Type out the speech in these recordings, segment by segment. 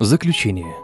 Заключение.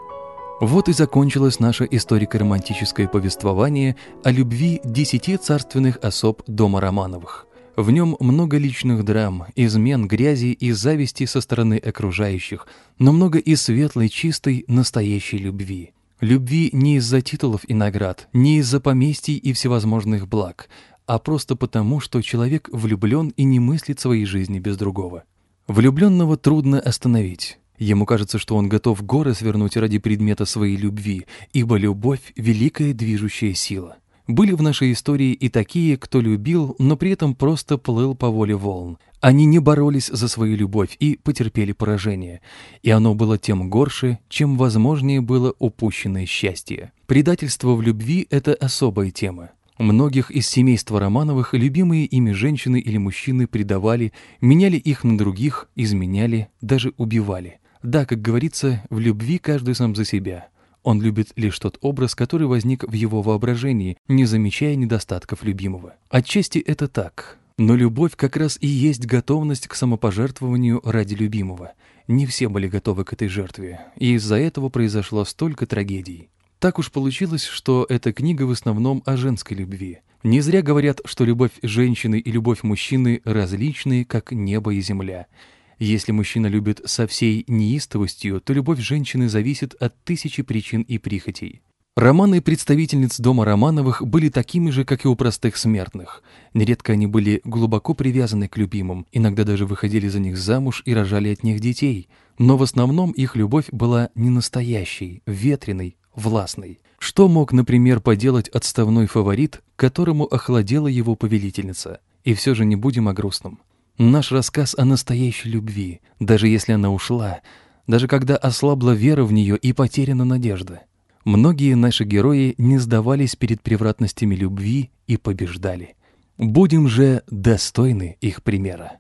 Вот и закончилось наше историко-романтическое повествование о любви десяти царственных особ дома Романовых. В нем много личных драм, измен, грязи и зависти со стороны окружающих, но много и светлой, чистой, настоящей любви. Любви не из-за титулов и наград, не из-за поместий и всевозможных благ, а просто потому, что человек влюблен и не мыслит своей жизни без другого. Влюбленного трудно остановить. Ему кажется, что он готов горы свернуть ради предмета своей любви, ибо любовь — великая движущая сила. Были в нашей истории и такие, кто любил, но при этом просто плыл по воле волн. Они не боролись за свою любовь и потерпели поражение. И оно было тем горше, чем возможнее было упущенное счастье. Предательство в любви — это особая тема. Многих из семейства Романовых любимые ими женщины или мужчины предавали, меняли их на других, изменяли, даже убивали. Да, как говорится, в любви каждый сам за себя — он любит лишь тот образ, который возник в его воображении, не замечая недостатков любимого. Отчасти это так. Но любовь как раз и есть готовность к самопожертвованию ради любимого. Не все были готовы к этой жертве, и из-за этого произошло столько трагедий. Так уж получилось, что эта книга в основном о женской любви. Не зря говорят, что любовь женщины и любовь мужчины различны, как небо и земля. Если мужчина любит со всей неистовостью, то любовь женщины зависит от тысячи причин и прихотей. Романы представительниц дома Романовых были такими же, как и у простых смертных. Нередко они были глубоко привязаны к любимым, иногда даже выходили за них замуж и рожали от них детей. Но в основном их любовь была не настоящей, ветреной, властной. Что мог, например, поделать отставной фаворит, которому охладела его повелительница? И все же не будем о грустном. Наш рассказ о настоящей любви, даже если она ушла, даже когда ослабла вера в нее и потеряна надежда. Многие наши герои не сдавались перед превратностями любви и побеждали. Будем же достойны их примера.